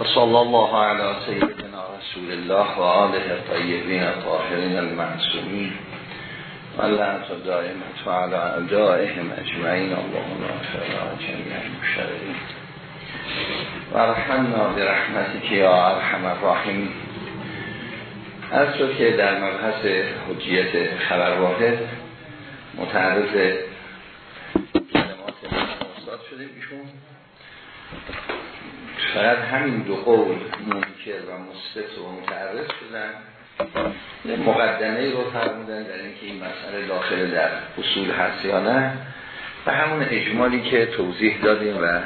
و صلی الله علی سیدنا رسول الله و آله طیبین طاهرین المعصومین و علی اعدائهم اجمعین اللهم اغفر جميع المشتغلین و برحمتك یا ارحم الراحمین از شد که در مبحث حجیت خبر واحد متعرض کلمات استاد شده ایشون. فقط همین دو قول منکر و مستط و متعرض شدن مقدمه رو فرمودن در اینکه این مسئله داخل در اصول هست یا نه. و همون اجمالی که توضیح دادیم و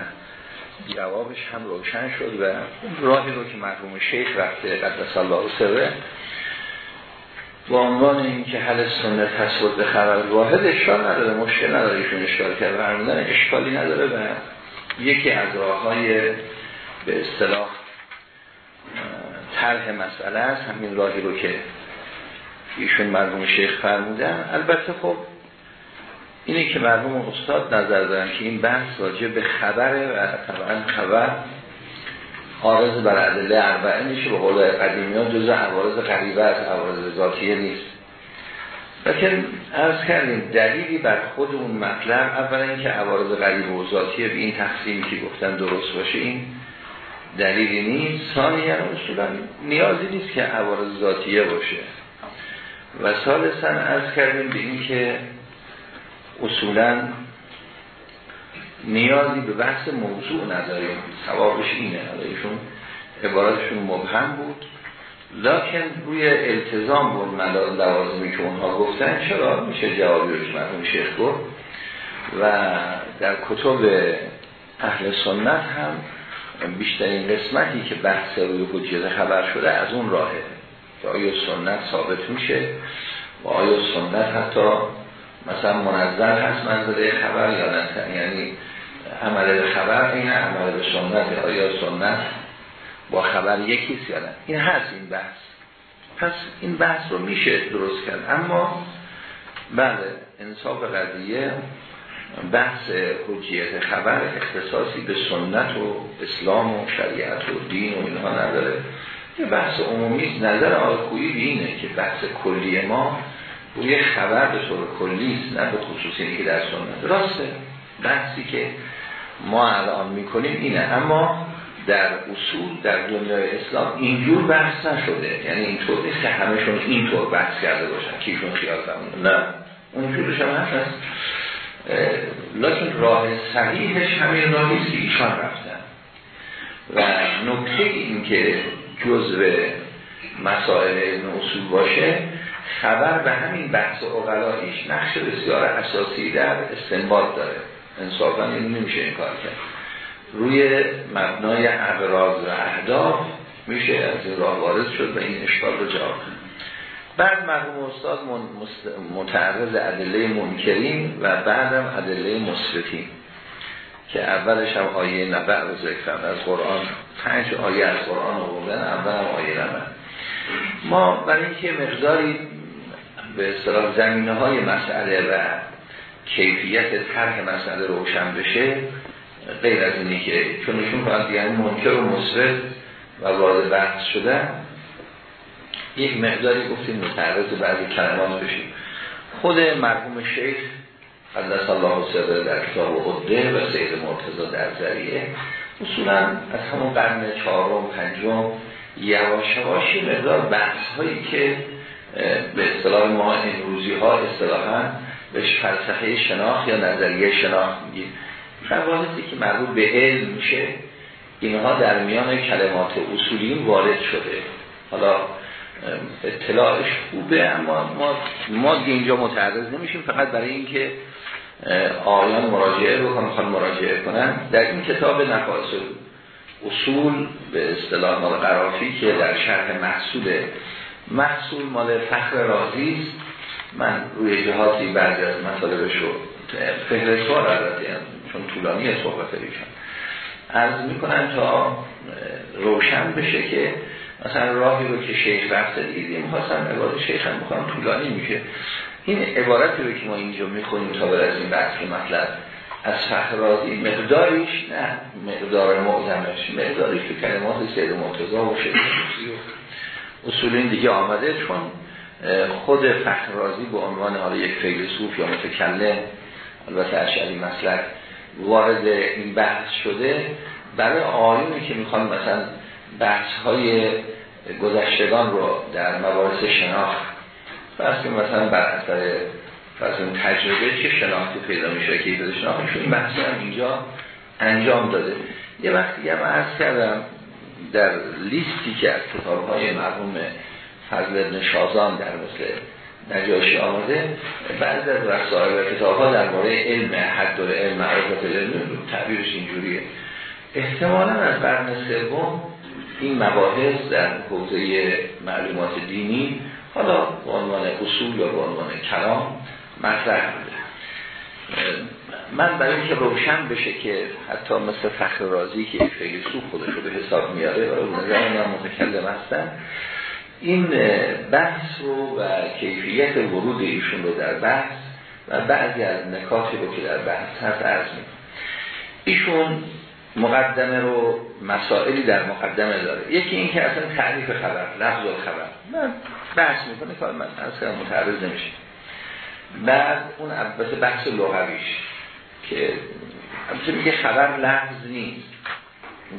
جوابش هم روشن شد و راهی رو که مرحوم شیخ رفته قدس الله سره با عنوان اینکه حل سنت هست به خبر واحد اشکال نداره مشکل نداره ایشون اشکال کرد. فرمودن اشکالی نداره و یکی از راه های به اصطلاح طرح مسئله است. همین راهی رو که ایشون مرحوم شیخ فرمودن البته خب اینه که مرحوم استاد نظر دارن که این بحث راجع به خبره و طبعا خبر عارض بر عدله اربعه میشه. به قول قدیمی ها جز عوارض غریبه از عوارض ذاتیه نیست. لیکن ارز کردیم دلیلی بر خود اون مطلب اولا اینکه عوارض غریب و ذاتیه به این تقسیمی که گفتن درست باشه این دلیلی نیست. ثانیا اصولا نیازی نیست که عوارض ذاتیه باشه. و ثالثا ارز کردیم به این که اصولا نیازی به بحث موضوع نداریم. ثوابش اینه. ایشون عبارتشون مبهم بود. لکن روی التزام بود مدار لوازمی که اونها گفتن. چرا؟ میشه جوابی رو که مرحوم شیخ گفت. و در کتب اهل سنت هم بیشترین قسمتی که بحث روی حجیت خبر شده از اون راهه. که آیا سنت ثابت میشه و آیا سنت حتی مثلا منظر هست منظره خبر یا نه؟ یعنی عمل خبر این عمل به سنت آیا سنت با خبر یکیست یا نه؟ این هست این بحث. پس این بحث رو میشه درست کرد. اما بله انصاف قضیه بحث حجیت خبر اختصاصی به سنت و اسلام و شریعت و دین و اینها نداره. یه بحث عمومی نظر آقایی اینه که بحث کلی ما روی خبر به طور کلی است نه به خصوصی که در سنت. راسته. بحثی که ما الان می‌کنیم اینه. اما در اصول در دنیای اسلام اینجور بحث نشده. یعنی اینطور نیست که همشون اینطور بحث کرده باشن. که ایشون خیال نه. اونجورش هم هست. لیکن راه صحیحش همین راهی که رفتن. و نکته این که جزء مسائل اصول باشه خبر به همین بحث اقلاییش نقش بسیار اساسی در استنباط داره. انصافا این نمیشه این کار کرد. روی مبنای اغراض و اهداف میشه از این راه وارد شد و این اشکال رو جواب بعد مرحوم استاد متعرض ادله منکرین و بعدم ادله مصرفین که اولش هم آیه نبع رو ذکرم از قرآن پنج آیه از قرآن رو بودن اول هم آیه نبع. ما برای اینکه مقداری به اصطلاح زمینه های مسئله و کیفیت طرح مسئله روشن بشه غیر از اینی که چون ایشون فقط یعنی منکر و مصرف و وارد بحث شدن یک مقداری گفتیم متعرض بعضی کلمات بشیم. خود مرحوم شیخ قدس الله سره در کتاب عده و سید مرتضی در ذریعه اصولا از همون قرن چهارم پنجم یواش یواش مقدار بحث هایی که به اصطلاح ما امروزی ها اصطلاحا بهش فلسفه شناخت یا نظریه شناخت میگیم. مباحثی که مربوط به علم میشه. اینها در میان کلمات اصولیم وارد شده. حالا اطلاعش خوبه اما ما, ما اینجا متعرض نمیشیم فقط برای اینکه آیان مراجعه رو هم مراجعه کنن. در این کتاب نفاس اصول به اصطلاح مال قرافی که در شرح محصول محصول مال فخر رازی است. من روی جهاتی بعضی از مطالبش رو فهرستوار البته چون طولانی صحبت ایشان عرض می‌کنم تا روشن بشه که مثلا راهی رو که شیخ رفته خواستم عبارت شیخ هم بکنم طولانی میشه. این عبارتی رو که ما اینجا می‌خونیم تا برسیم بحث مطلب از فخرازی مقداریش نه مقدار معظمش مقداریش تو کلمات سید مرتضا و شیخ اصول این دیگه آمده چون خود فخرازی به عنوان حالا یک فیلسوف یا متکلم البته اشعری مسلک وارد این بحث شده. برای آیونی که می‌خوان مثلا بحث های گذشتگان رو در مباحث شناخت. فرض مثلا بر اثر فرض تجربه چه شناختی پیدا میشه که ایده شناختشون این هم اینجا انجام داده. یه وقتی هم عرض کردم در لیستی که از کتاب های مرحوم فضل ابن شازان در مثل نجاشی آمده بعد از رسائل و کتاب ها درباره علم حد و علم معرفت علم تعبیرش اینجوریه. احتمالا از قرن سوم این مباحث در حوزه معلومات دینی حالا به عنوان اصول یا به عنوان کلام مطرح بوده من برای اینکه روشن بشه که حتی مثل فخر رازی که فیلسوف خودش رو به حساب میاره و نظر من متکلم هستن این بحث رو و کیفیت ورود ایشون رو در بحث و بعضی از نکاتی رو که در بحث هست عرض می ایشون مقدمه رو مسائلی در مقدمه داره. یکی این که اصلا تعریف خبر لفظ خبر. من بحث می‌کنه که من اصلا متعرض نمیشه. بعد اون البته بحث لغویش که البته میگه خبر لفظ نیست.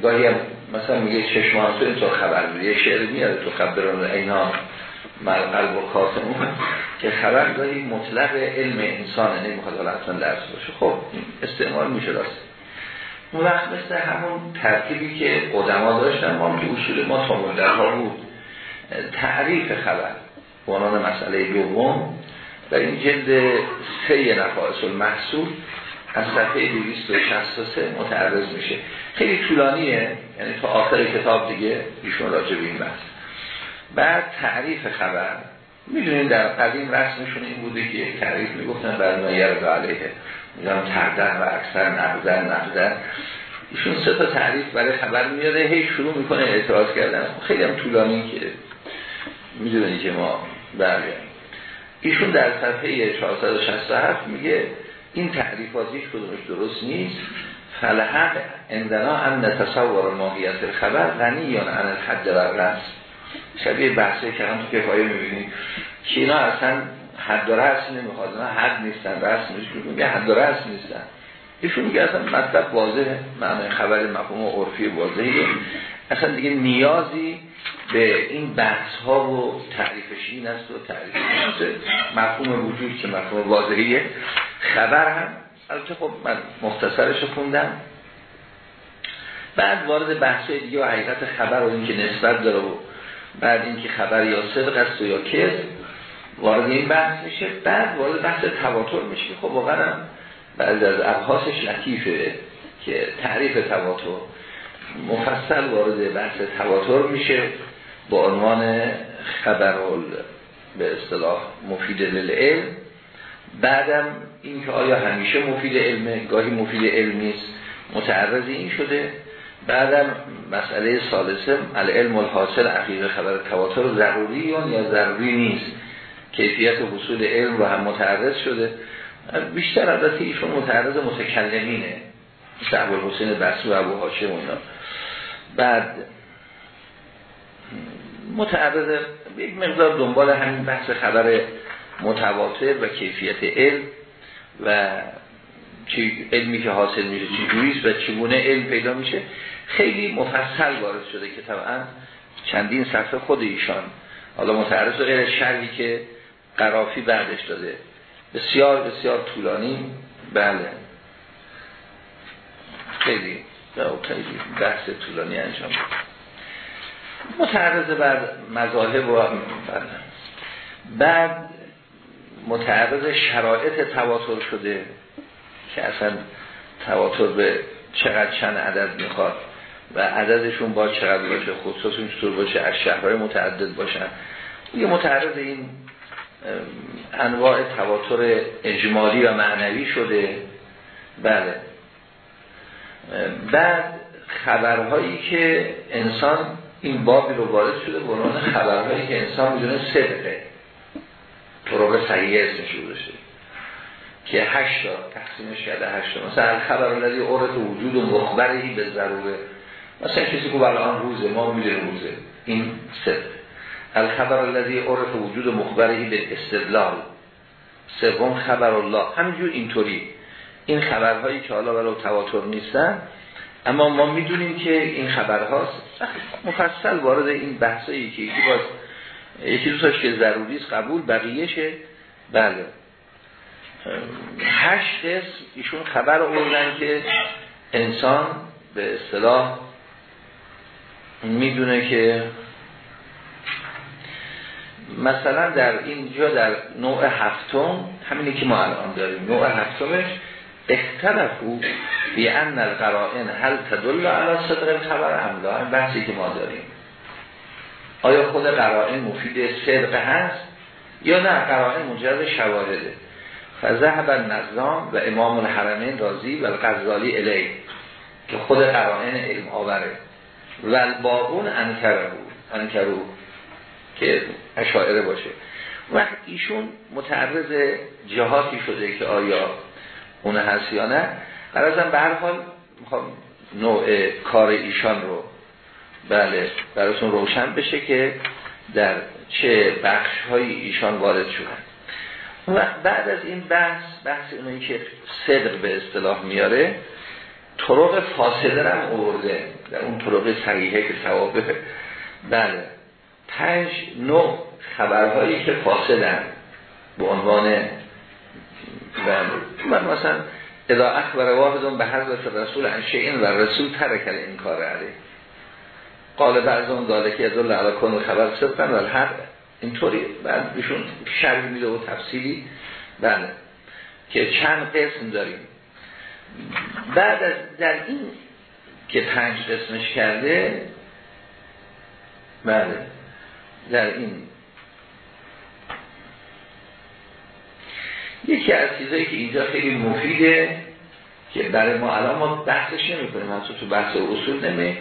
گاهی هم مثلا میگه چشمان تو اینطور خبر یه شعر میاد تو خبران اینا قلب و کاتمون که خبر گاهی مطلق علم انسانه نمی‌خواد حالا اصلا درس باشه. خب استعمال میشه راست. اون وقت مثل همون ترتیبی که قدما داشتن ما که اصول ما تا بود. تعریف خبر به مسئله دوم. در این جلد سه نفائس المحصول از صفحه 263 متعرض میشه. خیلی طولانیه یعنی تا آخر کتاب دیگه ایشون راجع به این بحث. بعد تعریف خبر. می‌دونین در قدیم رسمشون این بوده که یک تعریف می‌گفتن بر نایر علیه. میگم تردن و اکثر نقدن نقدن ایشون سه تا تعریف برای خبر میاره هی شروع می‌کنه اعتراض کردن. خیلی هم طولانی که می‌دونی که ما برگردیم ایشون در صفحه 467 میگه این تعریفات کدومش درست نیست. فلحق اندنا ان تصور ماهیت خبر غنی یا عن الحد و رس شبیه بحثه که هم تو کفایه می‌بینید که اینا اصلا حد و رس نمی‌خواد نه حد نیستن رس میگه حد رس نیستن. ایشون میگه اصلا مطلب واضح معنی خبر مفهوم عرفی واضحیه اصلا دیگه نیازی به این بحث ها و تعریفش این است و تعریفش مفهوم وجود که مفهوم واضحیه. خبر هم البته خب من مختصرش خوندم. بعد وارد بحث دیگه و حقیقت خبر و اینکه نسبت داره و بعد اینکه خبر یا صدق است و یا کذب وارد این بحث میشه. بعد وارد بحث تواتر میشه خب واقعا بعد از ابحاثش لطیفه که تعریف تواتر. مفصل وارد بحث تواتر میشه با عنوان خبر به اصطلاح مفید للعلم. بعدم این که آیا همیشه مفید علمه؟ گاهی مفید علم نیست. متعرض این شده. بعدم مسئله سالسه العلم الحاصل عقیده خبر تواتر ضروری یا ضروری نیست؟ کیفیت حصول علم رو هم متعرض شده. بیشتر البته ایشون متعرض متکلمینه. مثل ابو حسین بسری و ابو هاشم و اینا. بعد متعرض یک مقدار دنبال همین بحث خبر متواتر و کیفیت علم و علمی که حاصل میشه چی و چگونه علم پیدا میشه. خیلی مفصل وارد شده که طبعا چندین صفحه خود ایشان حالا متعرض و غیر شرحی که قرافی بعدش داده. بسیار بسیار طولانی. بله. خیلی بحث طولانی انجام متعرض بر مذاهب و بعد متعرض شرایط تواتر شده که اصلا تواتر به چقدر چند عدد می‌خواد. و عددشون با چقدر باشه خصوصون چطور باشه از شهرهای متعدد باشن. یه متعرض این انواع تواتر اجمالی و معنوی شده. بله. بعد خبرهایی که انسان این بابی رو وارد شده بران خبرهایی که انسان می‌دونه صدقه. طرق صحیح اسمش رو که هشت تقسیمش کرده هشت مثلا خبر الذی عرف وجود و مخبری به ضروره. مثلا کسی که الان روزه ما می‌دونیم روزه. این سه. الخبر الذی عرف وجود مخبری به استدلال. سوم خبر الله. همینجور اینطوری. این خبرهایی که حالا ولو تواتر نیستن اما ما می‌دونیم که این خبرهاست. مفصل وارد این بحثایی که یکی باز. یکی دوستاش که ضروری است قبول بقیهشه بله. هشت قسم ایشون خبر آوردن که انسان به اصطلاح می‌دونه که مثلا در اینجا در نوع هفتم همینی که ما الان داریم نوع هفتمش اختلفو بی ان القرائن هل تدل علی صدق الخبر املا این بحثی که ما داریم. آیا خود قرائن مفید صدق هست یا نه؟ قرائن مجرد شواهده. فذهب النظام و امام الحرمین رازی و الغزالی الی که خود قرائن علم آوره. و الباقون انکرو که اشاعره باشه. وقت ایشون متعرض جهاتی شده که آیا اون هست یا نه. برازم به هر حال می‌خوام نوع کار ایشان رو بله براتون روشن بشه که در چه بخش های ایشان وارد شدن. و بعد از این بحث بحث اونایی که صدق به اصطلاح میاره طرق فاصله هم اورده در اون طرق صحیحه که ثوابه. بله. پنج نوع خبرهایی که فاصلن به عنوان من مثلا اذا اخبر واحدون به حضرت رسول انشئین و رسول ترکل این کار علیه قال بعض اون داده که یدل علا کن خبر صدقن و الحق. اینطوری. بعد بهشون شرح میده و تفصیلی. بله. که چند قسم داریم. بعد از در این که پنج قسمش کرده بله در این. یکی از چیزایی که اینجا خیلی مفیده که برای ما الان ما بحثش نمی کنیم تو بحث اصول نمی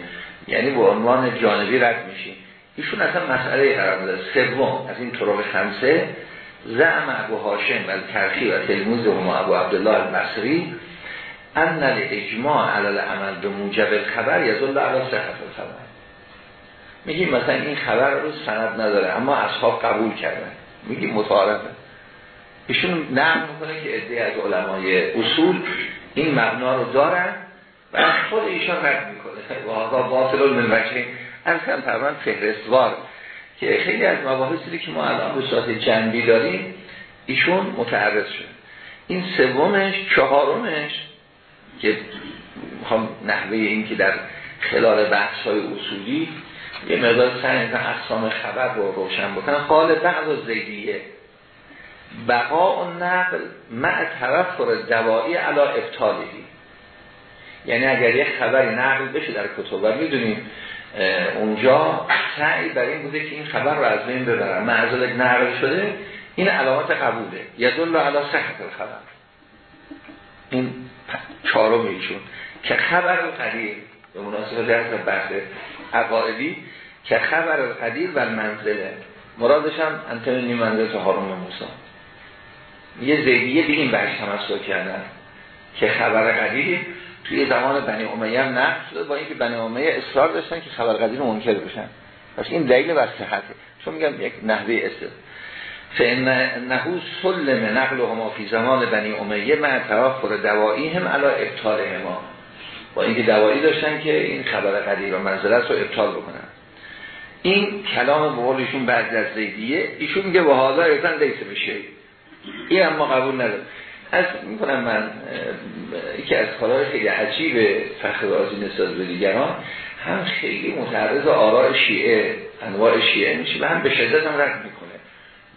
یعنی به عنوان جانبی رد میشیم. ایشون اصلا مسئله قرار داره. سوم از این طرق خمسه زعم ابو هاشم و ترخی و تلموز هم ابو عبدالله المصری ان اجماع علال عمل به موجب خبر یزول علی صحت الخبر. میگیم مثلا این خبر رو سند نداره اما اصحاب قبول کردن. میگیم متعارفه. ایشون نقل می‌کنه که عده از علمای اصول این مبنا رو دارن و خود ایشان رد می‌کنه. و باطل من وجه از هم تقریبا فهرستوار. که خیلی از مباحثی که ما الان به صورت جنبی داریم ایشون متعرض شد. این سومش چهارمش که می‌خوام نحوه این که در خلال بحث های اصولی یه مقدار سن اقسام خبر رو روشن بکنن قال بعض و زیدیه. بقا و نقل مع توفر دوایی علا ابطالهی یعنی اگر یک خبری نقل بشه در کتب و می‌دونیم اونجا سعی بر این بوده که این خبر رو از بین ببرن. معذالک نقل شده این علامات قبوله. یدل علا صحت الخبر. این چهارم ایشون که خبر قدیر به مناسبت درس بحث عقائدی که خبر قدیر و منزله مرادش هم انتونی منزل هارون موسی. یه زیدیه به این بحث تمسک کردن که خبر قدیر توی زمان بنی امیه هم نقل شده با اینکه بنی امیه اصرار داشتن که خبر قدیر منکر بشن. پس این دلیل بر صحته. چون میگم یک نحوه است فان نهو سلم نقل هما فی زمان بنی امیه مع توافر دوایی هم علا ابطال ما با اینکه دوایی داشتن که این خبر قدیر و منزلت رو ابطال بکنن. این کلام بقولشون بعد از زیدیه ایشون میگه و حالا ایتن لیسه بشه این اما قبول نداره از می‌کنم من یکی از کارهای خیلی عجیب فخر رازی نسبت به دیگران هم خیلی متعرض آراء شیعه انواع شیعه میشه و هم به شدت هم رد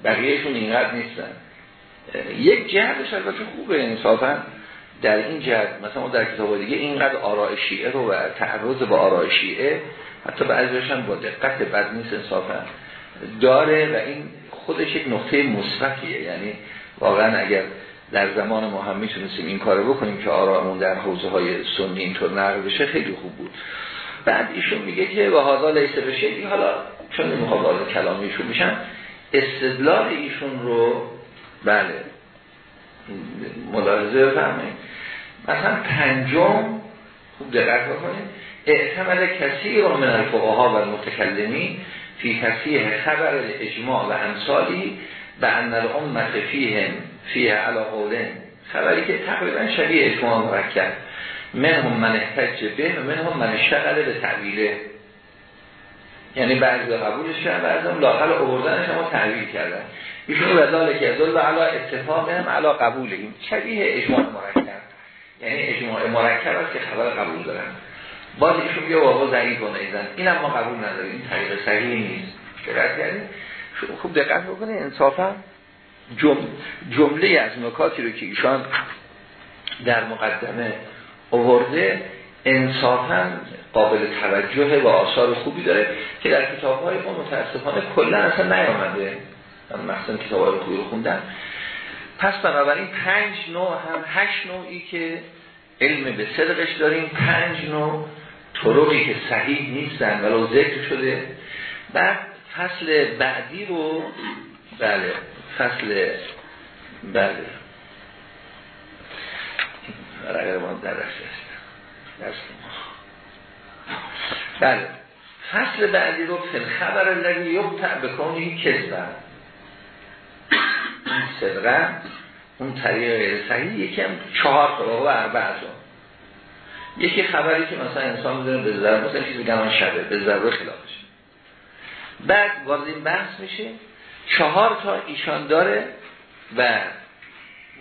بقیهشون اینقدر نیستن. یک جهتش البته خوبه. انصافا در این جهت مثلا در کتاب دیگه اینقدر آراء شیعه رو و تعرض با آراء شیعه حتی بعضیش هم با دقت بد نیست انصافا داره و این خودش یک نقطه مثبتیه یعنی واقعا اگر در زمان ما هم می‌تونستیم این کارو بکنیم که آرامون در حوزه های سنی اینطور نقل بشه خیلی خوب بود. بعد ایشون میگه که و حالا لیسه بشه حالا چون نمی‌خواد کلامیشون میشن استدلال ایشون رو بله ملاحظه بفرمایید. مثلا پنجم خوب دقت بکنید. اعتمد کسی رو من الفقها و المتکلمی فی تصیح خبر اجماع و امثالی به ان الامت فیهم فیه علا قولن خبری که تقریبا شبیه اجماع مرکب. من هم من احتج به و من هم من اشتغل به تعبیره یعنی بعضی قبولش کردن بعضی هم لاقل اووردنش اما تعبیر کردن. ایشون وزاله که ازول و علا اتفاق هم علا قبول این. شبیه اجماع مرکب. یعنی اجماع مرکب است که خبر قبول دارن. باز ایشون بیا واقع ضعیف و نیزن. این هم ما قبول نداریم. این طریق صحیح نیست. دقت کردیم خوب دقت بکنه انصافا جمله از نکاتی رو که ایشان در مقدمه آورده انصافا قابل توجه و آثار خوبی داره که در کتاب های ما متاسفانه کلا اصلا نیامده. من مثلا کتاب های رو خوندم. پس بنابراین پنج نوع هم هشت نوعی که علم به صدقش داریم پنج نوع طرقی که صحیح نیستن ولو ذکر شده. بعد فصل بعدی رو بله فصل بله اگر ما در بله. فصل بعدی رو خبر لگی یک بکنی کذبن این صدقه اون طریق غیر صحیح یکی هم چهار طرق و اربع یکی خبری که مثلا انسان می‌دونه به ضرب مثلا چیزی گمان شده به ضرب خلافش. بعد وارد این بحث میشه چهار تا ایشان داره و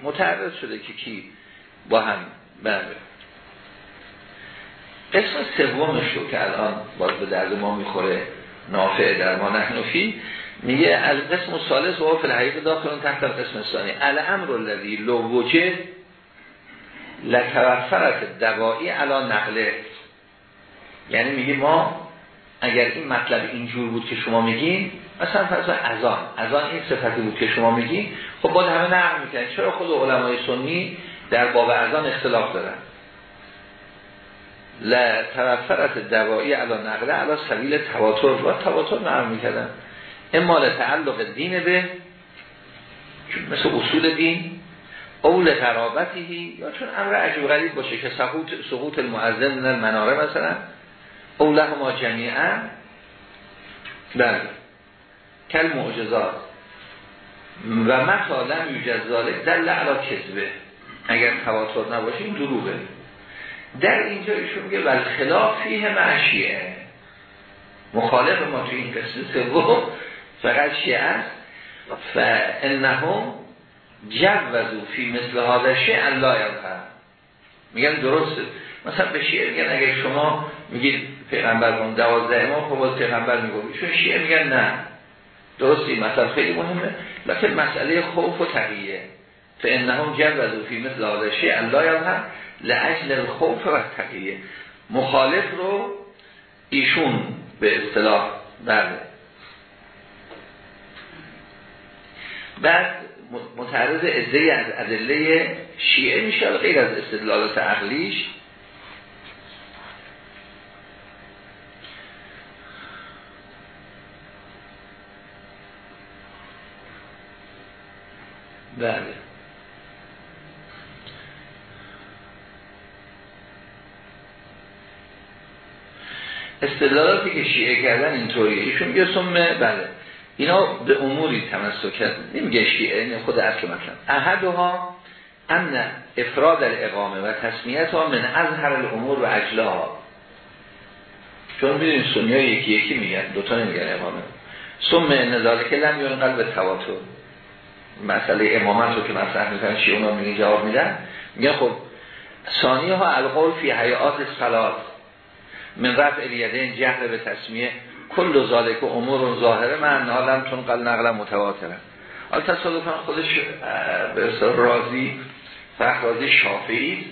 متعرض شده که کی با هم بله قسم سومش رو که الان باز به درد ما می‌خوره نافع در ما نحنفی میگه از قسم سالس و فی الحقیقه داخلون تحت قسم ثانی الامر الذی لو وجد لتوفرت دوایی علا نقله یعنی میگه ما اگر این مطلب اینجور بود که شما میگین مثلا فرض ازان ازان این صفتی بود که شما میگین خب باید همه نقل می‌کنن چرا خود علمای سنی در باب ازان اختلاف دارن؟ لتوفرت دوایی علا نقله علا سبیل تواتر. و تواتر نقل می‌کردن. اما لتعلق دین به مثل اصول دین اول قرابتی یا چون امر عجب غریب باشه که سقوط سقوط المعظم من المناره مثلا اوله ما جمیعا. بله. کل معجزات و متا لم یوجد ذالک در لعلا کذبه. اگر تواتر نباشه این دروغه. در اینجا ایشون میگه ول خلاف فیه معشیه. مخالف ما تو این قسم سوم فقط شیعه است. فانهم جوزو فی مثل هذا شیء الله یظهر. میگن درسته. مثلا به شیعه میگن اگر شما میگید پیغمبر کن دوازده امام خب باز پیغمبر می‌گوید چون شیعه میگن نه. درستی مثلا خیلی مهمه. لکن مسئله خوف و تقیه. فانهم جوزو فی مثل هذا شیء الله یظهر لاجل الخوف و تقیه مخالف رو ایشون به اصطلاح بله بعد متعرض ادهی از ادله شیعه میشه غیر از استدلالات عقلیش. بله. استدلالاتی که شیعه کردن اینطوریه. ایشون یه سمه بله. اینا به اموری تمسک کرد نمیگه شیعه این خود اصل مثلا احدها امن افراد الاقامه و تصمیت ها من هر الامور و ها چون می‌دونید سنی ها یکی یکی میگن دوتا نمیگن اقامه. ثم نزاله که لم یون قلب تواتر. مسئله امامت رو که مطرح می‌کنن شیعه اونا میگن جواب میدن. میگن خب ثانی ها القول فی حیات صلات من رفع الیدین جهر به تصمیه کل ذالک و امور ظاهره. من حالم تون قل نقل متواتره حال تصادفا خودش به فقط راضی شافعی.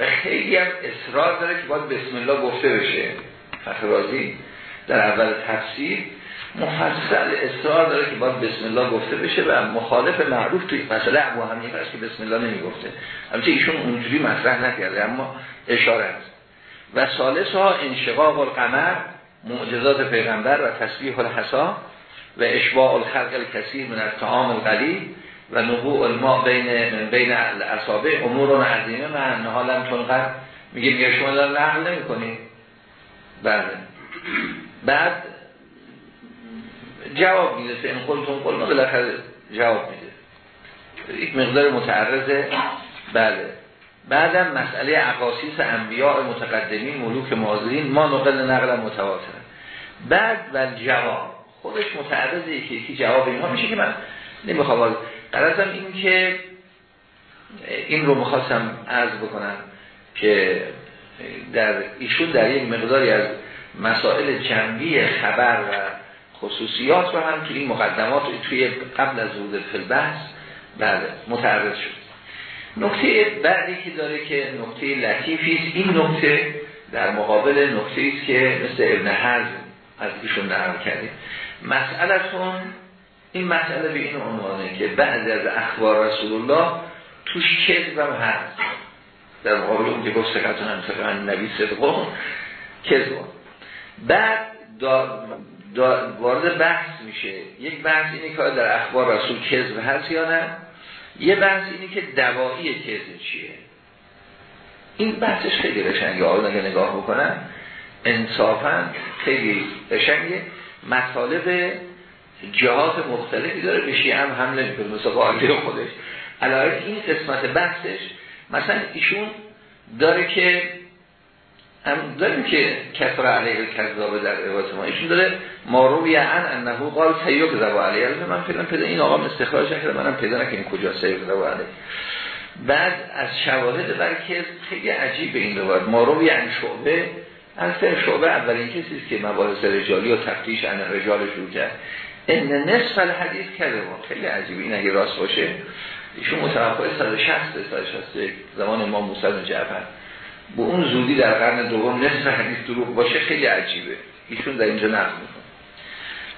و خیلی هم اصرار داره که باید بسم الله گفته بشه. فخر راضی در اول تفسیر مفصل اصرار داره که باید بسم الله گفته بشه و مخالف معروف توی مسئله ابو حنیفه که بسم الله نمی گفته البته ایشون اونجوری مطرح نکرده اما اشاره است و سالس ها انشقاق القمر معجزات پیغمبر و تسبیح الحسا و اشباع الخلق الکثیر من الطعام القلیل و نبوع الماء بین بین اصابه امور عظیمه. من حالم تنقر میگه میگه شما دارم نقل نمی کنی بله. بعد جواب میده. این قلتون قلنا بالاخره جواب میده. یک مقدار متعرضه. بله. بعدم مسئله اقاسیس انبیاء متقدمین ملوک مازرین ما نقل نقل متواتر. بعد و جواب خودش متعرضه یکی یکی جواب اینها میشه که من نمی‌خوام. قرارم این که این رو می‌خواستم عرض بکنم که در ایشون در یک مقداری از مسائل جنبی خبر و خصوصیات رو هم که این مقدمات توی قبل از ورود فلبحث بله متعرض شد. نکته بعدی که داره که نکته لطیفی است. این نکته در مقابل نکته است که مثل ابن حزم از ایشون نقل کردیم. مسئلتون این مسئله به این عنوانه که بعد از اخبار رسول الله توش کذب هم هست. در مقابل اون که گفت سکتون هم نبی صدقون کذب. بعد وارد بحث میشه. یک بحث اینه که در اخبار رسول کذب هست یا نه؟ یه بحث اینه که دوایی کذب چیه؟ این بحثش خیلی قشنگه. آقا اگه نگاه بکنن انصافا خیلی قشنگه. مطالب جهات مختلفی داره به شیعه هم حمله می‌کنه مثل قاعده خودش. علاوه این قسمت بحثش مثلا ایشون داره که هم داریم که کفر علیه کذابه در روایت ما ایشون داره ماروی ان انه قال سیوک زبا علیه من پیدا پیدا این آقا استخراج کرده منم پیدا نکنیم کجا سیوک زبا علیه. بعد از شواهد بر که خیلی عجیب این روایت ماروی ان شعبه. از شعبه اولین کسی است که مباحث رجالی و تفتیش ان رجال شروع کرد ان نصف الحدیث کرده خیلی عجیبه این اگه راست باشه ایشون متوفای 160 161 زمان ما موسی جعفر. به اون زودی در قرن دوم نصف حدیث دروغ باشه خیلی عجیبه. ایشون در اینجا نقل می‌کنه.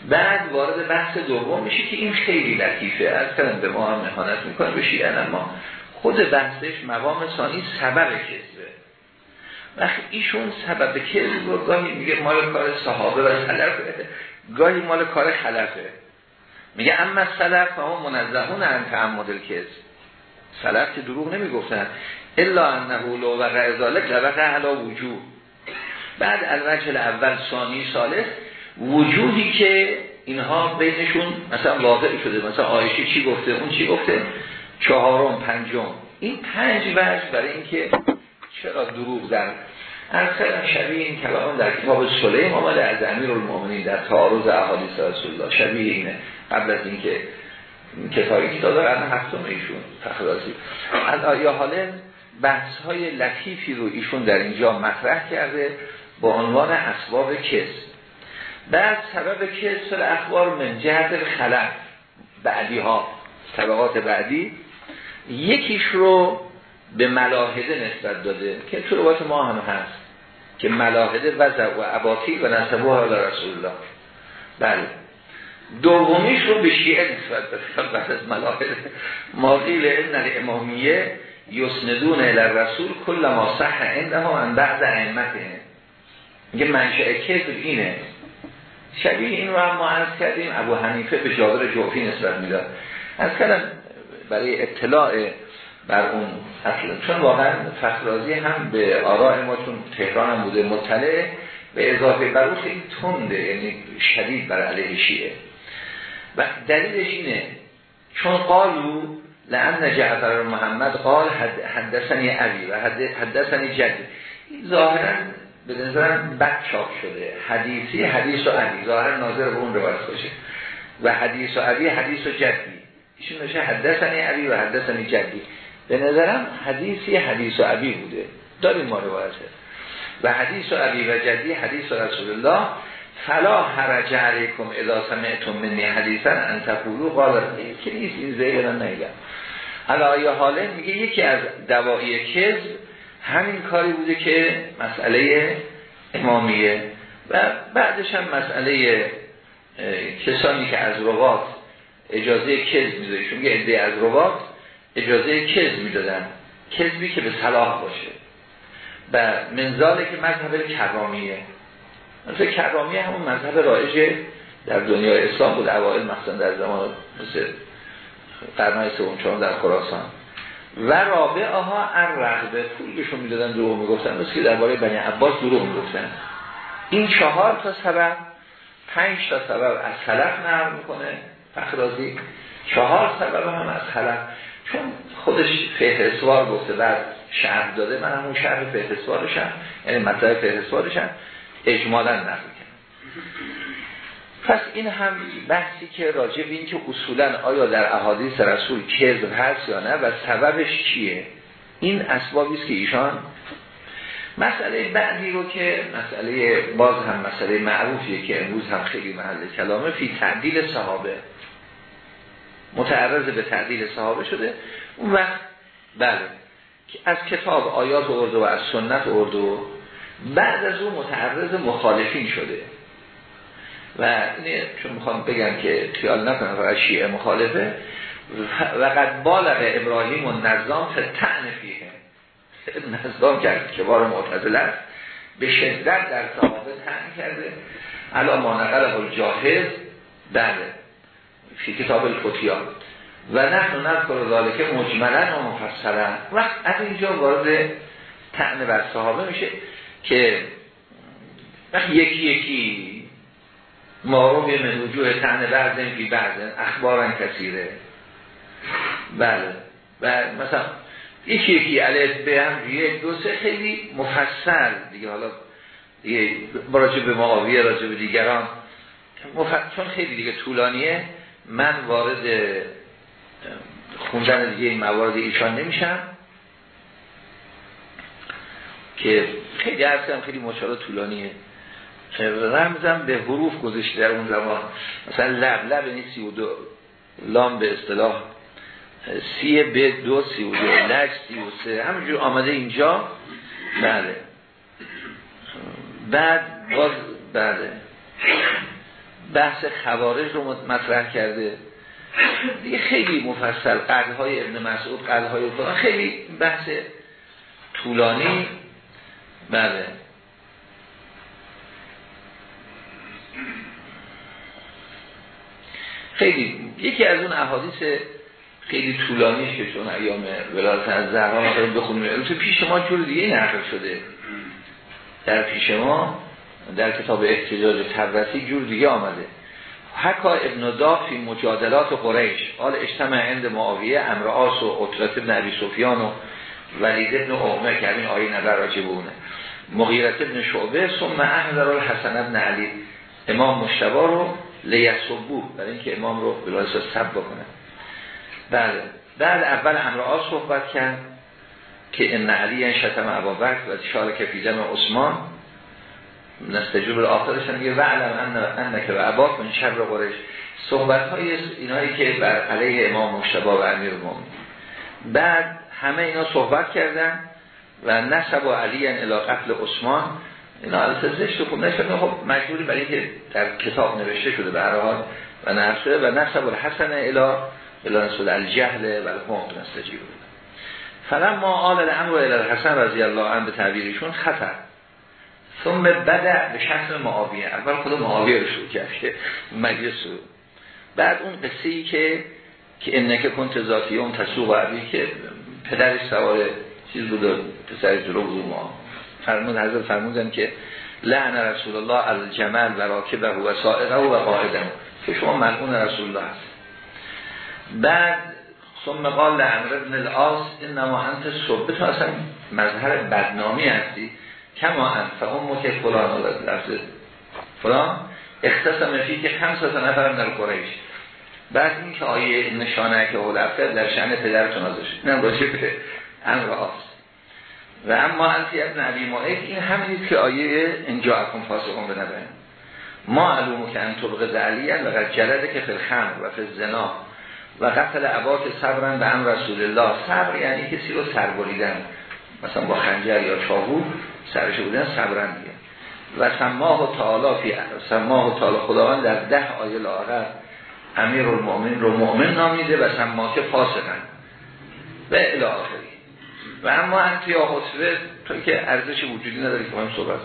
بعد وارد بحث دوم میشه که این خیلی لطیفه. از کلم به ما هم نهانت می‌کنه بشی اما خود بحثش مقام ثانی سبب کذبه. وقتی ایشون سبب کذب رو گاهی میگه مال کار صحابه و سلفه گاهی مال کار خلفه. میگه اما السلف فهم منزهون عن تعمد الکذب سلف که دروغ نمی‌گفتن. الا انه لو وقع ذلک لوقع علی وجوه بعد الوجه اول ثانی ثالث وجوهی که اینها بینشون مثلا واقع شده. مثلا عایشه چی گفته؟ اون چی گفته؟ چهارم پنجم. این پنج وجه برای اینکه چرا دروغ در اصلا شبیه این کلام در کتاب سلیم آمده از امیر المؤمنین در تعارض احادیث رسول الله. شبیه اینه. قبل از اینکه کتابی کتاب دارن هفتم ایشون تخلاصی. از آیا حاله بحث های لطیفی رو ایشون در اینجا مطرح کرده با عنوان اسباب کس؟ بعد سبب کس اخبار من جهت خلق بعدی ها طبقات بعدی. یکیش رو به ملاحده نسبت داده که تو روایت ما هم هست که ملاحده وضع و عباطی و نسبه ها رسول الله. بله. دومیش رو به شیعه نسبت داده بعد از ملاحده ماقیل ان امامیه یسندون رسول کل ما صح ها ان بعد ائمته. میگه منشأ کذب اینه. شبیه این رو هم ما عرض کردیم. ابو حنیفه به جابر جوفی نسبت می‌داد. از کردم برای اطلاع بر اون اصلا چون واقعا فخرازی هم به آراء ما چون تهران هم بوده مطلع به اضافه بر اون خیلی تنده یعنی شدید بر علیه شیعه. و دلیلش اینه. چون قالو لعن جعفر محمد قال حدثنی علی و حدثنی جدی. ظاهرا به نظرم بد چاپ شده. حدیثی حدیث و علی ظاهرا ناظر به اون روایت باشه. و حدیث و علی حدیث و جدی. ایشون نشه حدثنی علی و حدثنی جدی. به نظرم حدیثی حدیث و علی بوده. داریم ما روایته و حدیث و علی و جدی حدیث و رسول الله. فلا حرج علیکم اذا سمعتم منی حدیثا ان تقولوا قال که نیست این زیرا نگم علایه حاله میگه یکی از دوایی کذب همین کاری بوده که مسئله امامیه و بعدش هم مسئله کسانی که از روات اجازه کذب میده چون عده از روات اجازه کذب می‌دادن. کذبی که به صلاح باشه. و منزاله که مذهب کرامیه مثل کرامیه همون مذهب رایج در دنیا اسلام بود اوائل مثلا در زمان مثل قرنهای سوم چهارم در خراسان. و رابع آها ار رغبه پول بهشون می‌دادن دروغ می‌گفتن. مثل که درباره بنی عباس دروغ می‌گفتن. این چهار تا سبب پنج تا سبب از خلق نرم می‌کنه فخرازی چهار سبب هم از خلق چون خودش فهرستوار گفته بعد شرح داده. من همون شرح فهرستوارشم یعنی مطلب فهرستوارشم اجمالا نقل پس این هم بحثی که راجع به این که اصولا آیا در احادیث رسول کذب هست یا نه و سببش چیه این اسبابی است که ایشان مسئله بعدی رو که مسئله باز هم مسئله معروفیه که امروز هم خیلی محل کلامه فی تعدیل صحابه. متعرض به تعدیل صحابه شده اون وقت بله از کتاب آیات اردو و از سنت اردو بعد از اون متعرض مخالفین شده. و چون می‌خوام بگم که خیال نکنم فقط شیعه مخالفه. و قد بالغ ابراهیم و نظام تعن فیه. نظام کرد که بار معتدل است به شدت در صحابه تعن کرده. علا ما نقل جاهز بله فی کتاب الفتیان و نحن نذکر ذالک مجملا و مفصلا. وقت از اینجا وارد تعنه بر صحابه میشه. که وقت یکی یکی معروف من وجوه تعنه بعضن فی بعضن اخبارن کثیره. بله. و مثلا یکی یکی علیه به هم یک دو سه خیلی مفصل دیگه. حالا راجع به معاویه راجع به دیگران. چون خیلی دیگه طولانیه من وارد خوندن دیگه این موارد ایشان نمیشم. که خیلی هم خیلی مشاهده طولانیه. رمزم به حروف گذاشته در اون زمان. مثلا لب لب این سی و دو. لام به اصطلاح. سی به دو سی و دو. لج سی و سه. همینجور آمده اینجا. بله. بعد باز بله. بحث خوارج رو مطرح کرده. دیگه خیلی مفصل. قدهای ابن مسعود قدهای خیلی بحث طولانی. بله. خیلی یکی از اون احادیث خیلی طولانی که چون ایام ولایت از زهرا مثلا بخونیم. تو پیش ما جور دیگه نقل شده. در پیش ما در کتاب احتجاج تبرسی جور دیگه آمده. حکا ابن دافی مجادلات قریش. حال اجتماع عند معاویه امرآس و عطرت ابن عبی سفیان و ولید ابن عمر که همین آیه نظر راجع بونه مغیرت ابن شعبه ثم احضر الحسن ابن علی. امام مشتبه رو لیسبو برای اینکه امام رو بلایس سب بکنه. بله. بعد اول امرآس صحبت کرد که ان علی شتم ابابکر و شال کفیزم عثمان. نستجوب آخرش میگه و علم ان که و عباک من شر قرش صحبت های اینایی که بر علیه امام مشتبه و امیر مومن بعد همه اینا صحبت کردن و نسب و علی الى قتل عثمان. اینا البته زشت خوب نشد. خب مجبوری برای اینکه در کتاب نوشته شده به هر حال و نفسه و نسب الحسن الى الى نسب الجهل و الحمد نستجیب فلما آل الامر الى الحسن رضی الله عنه به تعبیرشون خطر ثم بده به شخص معاویه. اول خود معاویه رو شروع کرد مجلس رو. بعد اون قصه ای که که انکه کنت ذاتی اون تسوق عبی که پدرش سوار چیز بود پسر جلو بود. ما. فرمود حضرت فرمودن که لعن رسول الله الجمل و راکبه و سائقه و قاعده. که شما ملعون رسول الله هست. بعد ثم قال لعمر ابن الاس انما انت صبح. تو اصلا مظهر بدنامی هستی. کما انت فهم که فلان. لفظ فلان؟ اختصم فی که خمسه نفرم در قریش. بعد این که آیه نشانه که اول در شأن پدرتون ازش اینم راجع به امر آس و اما انتی ابن عبی معید این همینید که آیه انجا اکن فاسقون بنبه ما علومو که ان طبق زعلی و قد جلده که خمر و فی زنا و قتل عباک صبرن به هم رسول الله. صبر یعنی کسی رو سربریدن مثلا با خنجر یا چاهو سرش بودن صبرن دیگه. و سماه و تعالی فی سماه و تعالی خداوند در ده آیه لاغر امیر المؤمن رو مؤمن نامیده و سماه که فاسقن و الاخری و اما انتیا خطبه تو که ارزش وجودی نداری که هم صحبت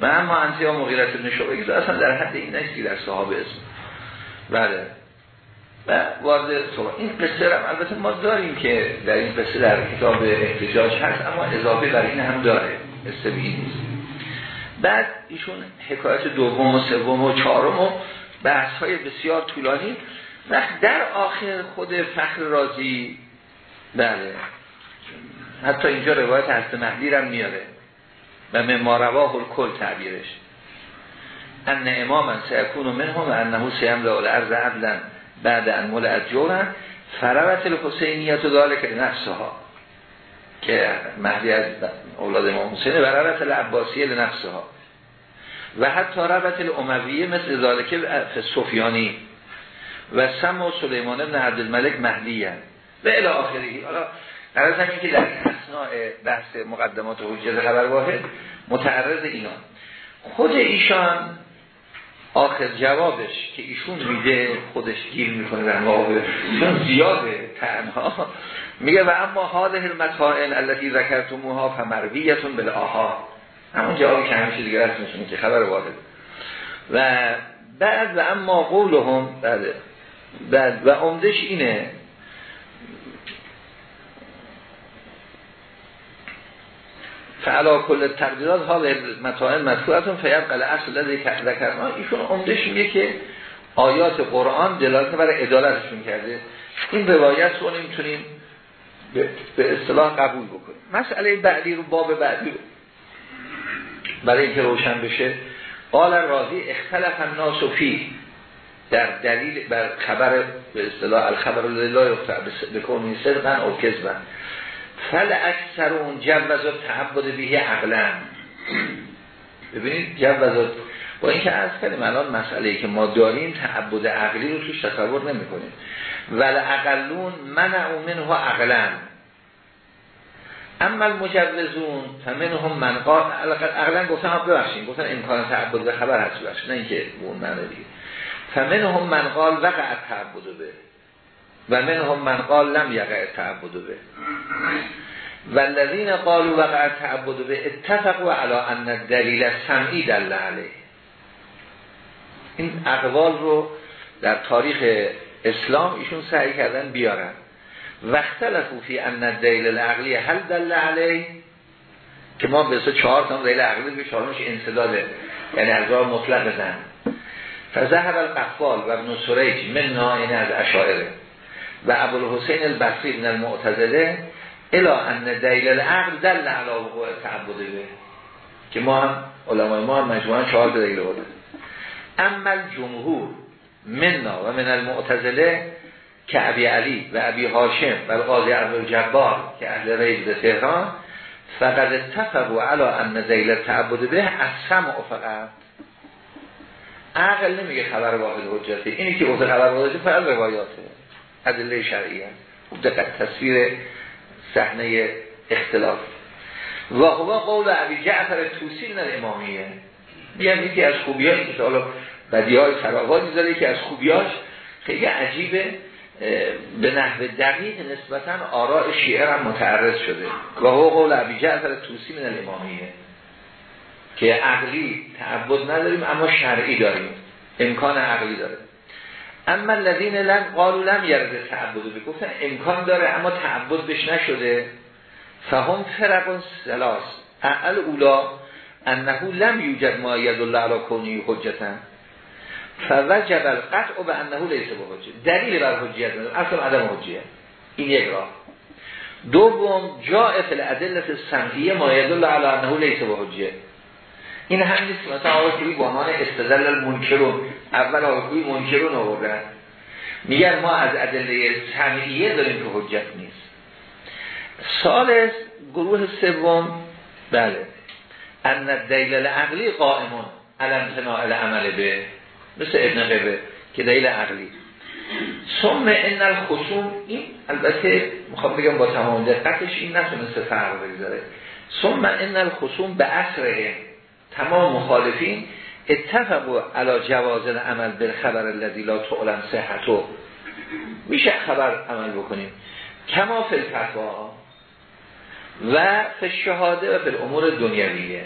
و اما انتیا مغیرت ابن شعبه اصلا در حد این نیستی در صحابه اسم. بله. و وارد این قصه هم البته ما داریم که در این قصه در کتاب احتجاج هست اما اضافه بر این هم داره. استبیی نیست بعد ایشون حکایت دوم و سوم و چهارم و بحث های بسیار طولانی. و در آخر خود فخر رازی. بله. حتی اینجا روایت هست مهدی هم میاره. و ممارواه کل تعبیرش. ان اماما سیکون منهم و انه سیم الارض عدلا بعد ان ملعت جورن فروت الحسینیت و داره که نفسه ها که مهدی از اولاد امام حسینه و العباسیه لنفسه ها و حتی روت الامویه مثل ذالکه صفیانی و سم و سلیمان ابن عبدالملک مهدی و الى آخری حالا قرار همین که در اصناع بحث مقدمات حجت خبر واحد متعرض اینا. خود ایشان آخر جوابش که ایشون میده خودش گیر می‌کنه در مقابل زیاده تنها. میگه و اما حاله المتائن التي ذکرتموها فمرویتون بالآها. همون جوابی که همیشه دیگه رسمشونه که خبر واحد. و بعد و اما قولهم بعد, بعد و عمدش اینه فعلا کل تقدیرات حال مطائن مدفوعتون فیبقل اصل لذی ذکرنا. ایشون عمدش میگه که آیات قرآن دلالت برای ادالتشون کرده. این روایت رو نمی‌تونیم به اصطلاح قبول بکنیم. مسئله بعدی رو باب بعدی رو. برای اینکه روشن بشه. قال راضی اختلف الناس فی در دلیل بر خبر به اصطلاح الخبر لله بکنی صدقا او کذبا فل اکثر اون جوز و تعبد بیه عقلا ببینید جوز با اینکه از کنیم الان مسئله که ما داریم تعبد عقلی رو توش تصور نمی کنیم ول اقلون من منه عقلا اما المجوزون فمن هم من قال اقلا گفتن ها ببخشین گفتن امکان تعبد به خبر هست ببخشین نه اینکه اون معنی دیگه. فمن هم من قال وقع تعبد به. و من هم من قال لم یقع تعبد به. و الذین قالوا وقع تعبد به اتفقوا علی ان دلیل سمعی دل علیه. این اقوال رو در تاریخ اسلام ایشون سعی کردن بیارن. وقت فی ان دلیل العقلی هل دل علیه که ما به چهار تا دلیل عقلی به چهارمش انصداده یعنی از راه مطلق بزن. فزهر القفال و ابن سریج من نائن از اشاعره. و ابوالحسین البصری من المعتزله الا ان دلیل العقل دل علی وقوع تعبد به. که ما هم علمای ما هم مجموعا چهار دلیل بودن اما الجمهور مننا و من المعتزله که ابی علی و ابی هاشم و القاضی عبدالجبار که اهل ریز تهران فقط اتفقوا علا ان دلیل تعبد به از سمع فقط. عقل نمیگه خبر واحد حجته. اینی که گفته خبر واحد فقط روایاته. ادله شرعی هست دقت تصویر صحنه اختلاف. و هو قول ابی جعفر توسی من الامامیه. میگم یکی از خوبیاش که حالا بدی های فراوانی داره که از خوبیاش خیلی عجیبه. به نحو دقیق نسبتا آراء شیعه هم متعرض شده. و هو قول ابی جعفر توسی من الامامیه. که عقلی تعبد نداریم اما شرعی داریم. امکان عقلی داره. اما الذین لم قالوا لم یرد تعبد گفتن امکان داره اما تعبد بش نشده. فهم فرق سلاس. اعل اولا انه لم یوجد ما الله علی کونی حجتا. فوجب القطع به انه لیس به حجت. دلیل بر حجیت اصلا عدم حجیت این یک راه. دوم جاء فی الادله السمعیه ما الله علی انه لیس حجت این هم نیست. مثلا آقای با استدلال المنکرون. اول آقای منکرون آوردن میگن ما از ادله سمعیه داریم که حجت نیست. سال گروه سوم بله. ان دلیل عقلی قائمون علم العمل به. مثل ابن قبه که دلیل عقلی. ثم ان الخصوم این البته می‌خوام بگم با تمام دقتش این نتونسته فرق بگذاره. ثم ان الخصوم به اصره تمام مخالفین اتفقوا علی جواز عمل بالخبر الذی لا تعلم صحتو. میشه خبر عمل بکنیم. کما فی الفتوا و فی شهاده و فی امور دنیویه.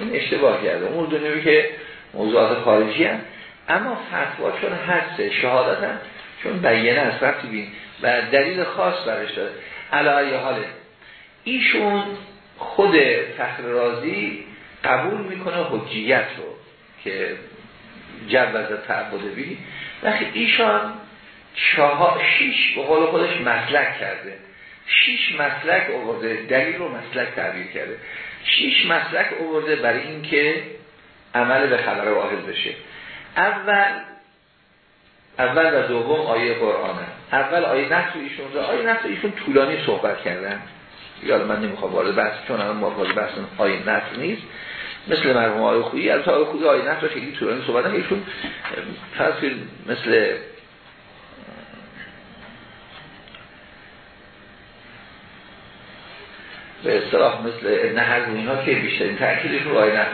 این اشتباه کرده. امور دنیوی که موضوعات خارجی هم اما فتوا چون هست شهادت هم چون بیانه از رفتی بین و دلیل خاص برش داره. علایه حاله ایشون خود فخر رازی قبول می‌کنه حجیت رو که جوز تعبد بی وقتی ایشان چهار شیش به قول خودش مسلک کرده. شیش مسلک آورده دلیل رو مسلک تعبیر کرده. شیش مسلک آورده برای اینکه عمل به خبر واحد بشه. اول اول و دوم آیه قرآنه. اول آیه نفس ایشون رو آیه نفس ایشون طولانی صحبت کردن. یاد من نمی‌خوام وارد بحث چون الان ما وارد بحث آیه نفس نیست. مثل مرحوم آیه خویی. از آیه خویی آیه نفس خیلی طولانی صحبت هم ایشون فرض مثل به اصطلاح مثل نهر و اینا که بیشترین تأکیدش رو آیه نفس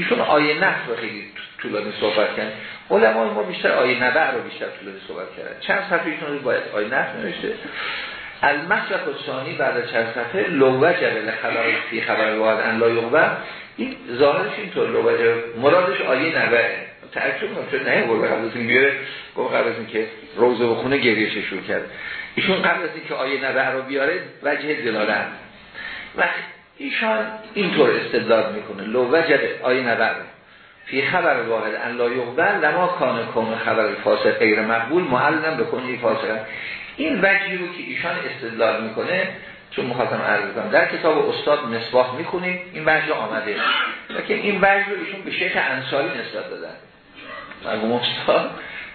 ایشون آیه نفس رو خیلی طولانی صحبت کرد. علمای ما بیشتر آیه نبع رو بیشتر طولانی صحبت کردن. چند صفحه ایشون رو باید آیه نفس نوشته. المسلک ثانی بعد چند صفحه لوجه به خبر فی خبر واحد ان لا این ظاهرش اینطور لوجه مرادش آیه نبعه. تعجب کنم چون نه قبل از این بیاره. قبل از این که روزه و خونه گریه شروع کرد. ایشون قبل از این که آیه نبع رو بیاره وجه دلالت. و ایشان اینطور استدلال می‌کنه. لو وجد آیه نبر فی خبر واحد ان لا یقبل لما کان کن خبر فاسق غیر مقبول معلم بکنی فاسق. این وجهی رو که ایشان استدلال می‌کنه چون مخاطم عرض کنم در کتاب استاد مصباح می‌کنیم این وجه آمده. لیکن این وجه رو ایشون به شیخ انصاری نسبت دادن. مرگوم استاد.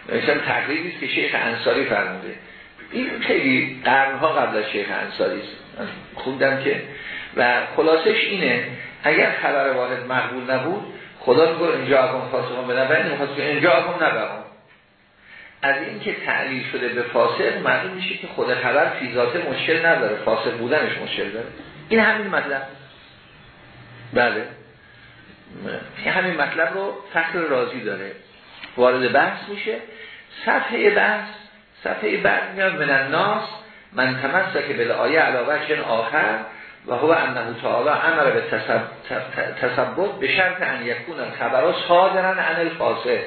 نوشتن تقریبی که شیخ انصاری فرموده. این خیلی قرنها قبل از شیخ انصاری است. خوندم که و خلاصش اینه اگر خبر وارد مقبول نبود خدا میگه اینجا اکم فاسقون بنابراین می‌خواست که اینجا اکم نبرم از این که تعلیل شده به فاسق معلوم میشه که خود خبر فی ذاته مشکل نداره فاسق بودنش مشکل داره. این همین مطلب. بله. همین مطلب رو فخر راضی داره. وارد بحث میشه. صفحه بحث صفحه بعد میاد من الناس من تمسک به آیه علاوه آخر. و هو انه تعالی امر به تثبت به شرط ان یکون خبرها صادرن عن الفاسق.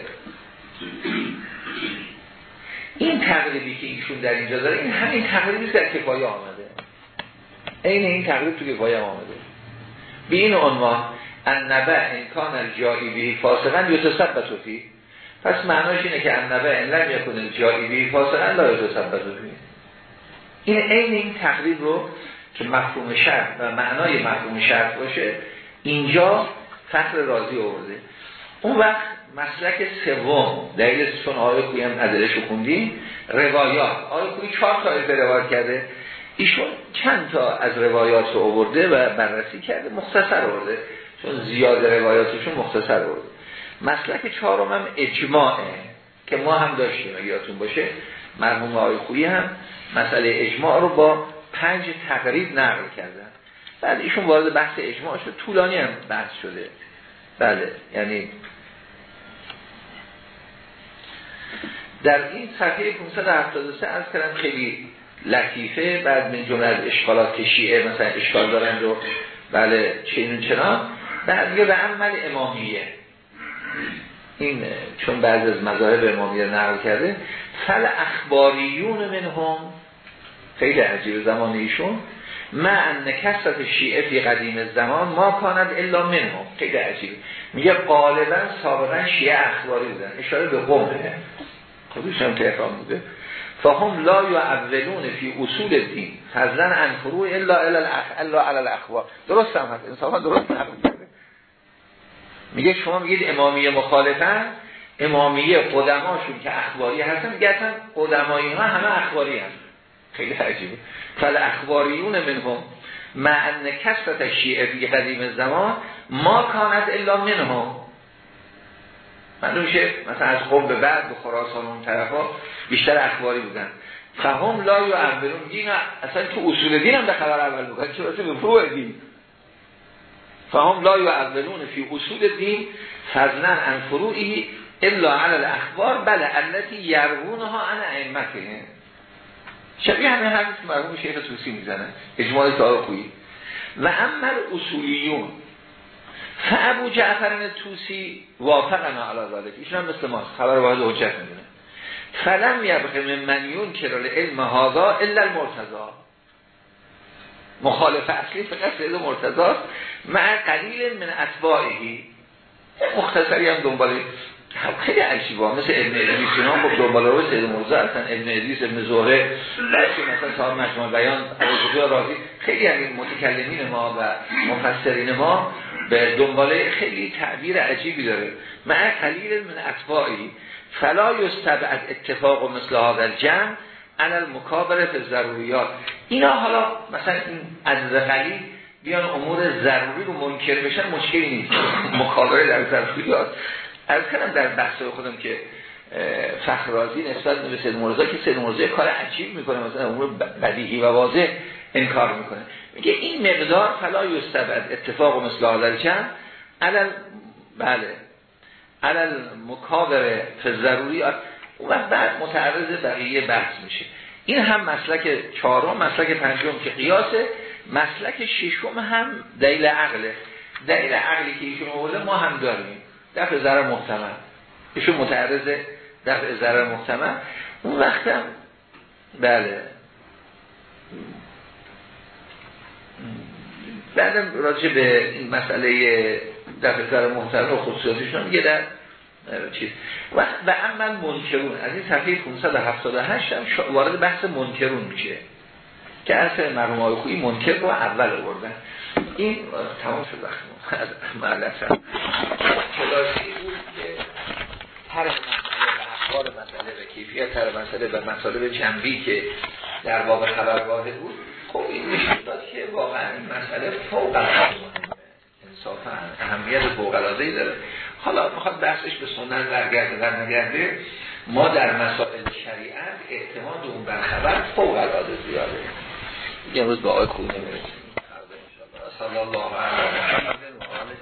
این تقریبی که ایشون در اینجا داره این همین تقریبی در کفایه آمده. این این تقریب تو کفایه آمده. به این عنوان ان نبع امکان الجایی به فاسقا یتثبت فی پس معناش اینه که ان نبع ان لم یکن الجایی به فاسقا لا یتثبت فی این عین این تقریب رو که مفهوم شرط و معنای مفهوم شرط باشه اینجا فخر راضی آورده. اون وقت مسلک سوم دلیل چون آقای کوی هم رو خوندیم روایات. آقای کوی چهار تا روایت کرده. ایشون چند تا از روایات رو آورده و بررسی کرده مختصر آورده. چون زیاد روایاتشون مختصر آورده. مسلک چهارم هم اجماعه که ما هم داشتیم اگه یادتون باشه. مرحوم آقای خویی هم مسئله اجماع رو با پنج تقریب نقل کردن. بعد ایشون وارد بحث اجماع شد. طولانی هم بحث شده. بله یعنی در این صفحه 573 از کردم خیلی لطیفه. بعد من جمله از اشکالات شیعه مثلا اشکال دارن رو بله چنین چنان. بعد میگه به عمل امامیه. این چون بعض از مذاهب امامیه نقل کرده. فل اخباریون منهم خیلی عجیب زمان ایشون. ان کسرت شیعه فی قدیم زمان ما کاند الا منهم خیلی عجیب. میگه غالبا سابقا شیعه اخباری بودن. اشاره به قومه خودش هم تهران بوده. فهم لا اولون فی اصول دین فضلن ان فروع الا الا علی الاخبار. درست هم هست. انصافا درست هم میگه شما میگید امامیه مخالفن. امامیه قدماشون که اخباری هستن اصلا قدمایی ها همه اخباری هستن. خیلی عجیبه. فل اخباریون منهم معنی کسرت شیعه فی قدیم زمان ما کانت الا منهم. معلوم میشه مثلا از قوم به بعد به خراسان اون طرفا بیشتر اخباری بودن. فهم لا و اولون دین اصلا تو اصول دین هم به خبر اول بودن چرا به فروع دین؟ فهم لا و اولون فی اصول دین فضلا ان فروعی الا علی الاخبار بله التي یرونها عن ائمتهم. شبیه همین حرفی که مرحوم شیخ توسی می‌زنه. اجماع تارخویی و امر اصولیون فابو جعفر توسی وافقنا علی ذلك ایشون هم مثل ما خبر واحد حجت می‌دونه فلم یبقه من منیون کرال علم هادا الا المرتضا مخالف اصلی فقط سید مرتضا مع قلیل من اتباعی مختصری هم دنبال خیلی عجیبه. مثل ابن ادریس اینا خب دنبال رو سید مرزا هستن. ابن ادریس ابن زهره. بلکه مثلا صاحب مجموع بیان راضی. خیلی یعنی متکلمین ما و مفسرین ما به دنباله خیلی تعبیر عجیبی داره. مع قلیل من اتباعی فلا یستبعد اتفاق و مثل هذا الجمع علل مکابره به ضروریات اینا حالا مثلا این از قلیل بیان امور ضروری رو منکر بشن مشکلی نیست. مکابره در ضروریات. از کنم در بحث خودم که فخرازی نسبت به سید مرزا که سید مرزا کار عجیب می‌کنه مثلا امور بدیهی و واضح انکار می‌کنه. میگه این مقدار فلا یستبد اتفاق و مثل حاضر چند؟ علل بله. علل مکابر ضروری و بعد متعرض بقیه بحث میشه. این هم مسلک چهارم مسلک پنجم که قیاسه. مسلک ششم هم دلیل عقله. دلیل عقلی که ایشون ما هم داریم. دفع ضرر محتمل. ایشون متعرض دفع ضرر محتمل. اون وقتم بله. بعدم راجع به این مسئله دفع ضرر محتمل و خصوصیاتشون میگه در چیز. و و عمل منکرون. از این صفحه 578 هم وارد بحث منکرون میشه. که اصل مرحوم های خویی منکر رو اول آوردن. این تمام شد وقت از معلفه کلاسی بود که هر مسئله اخبار مسئله و کیفیت هر مسئله و مسئله جنبی که در واقع خبرگاه بود خب این نشون داد که واقعا مسئله فوق العاده انصافا اهمیت فوق العاده داره. حالا می‌خواد بحثش به سنت برگرده در نگرده ما در مسائل شریعت اعتماد اون بر خبر فوق العاده زیاده. یه روز با آقای خوب نمی‌رسیم صلی الله علیه و آله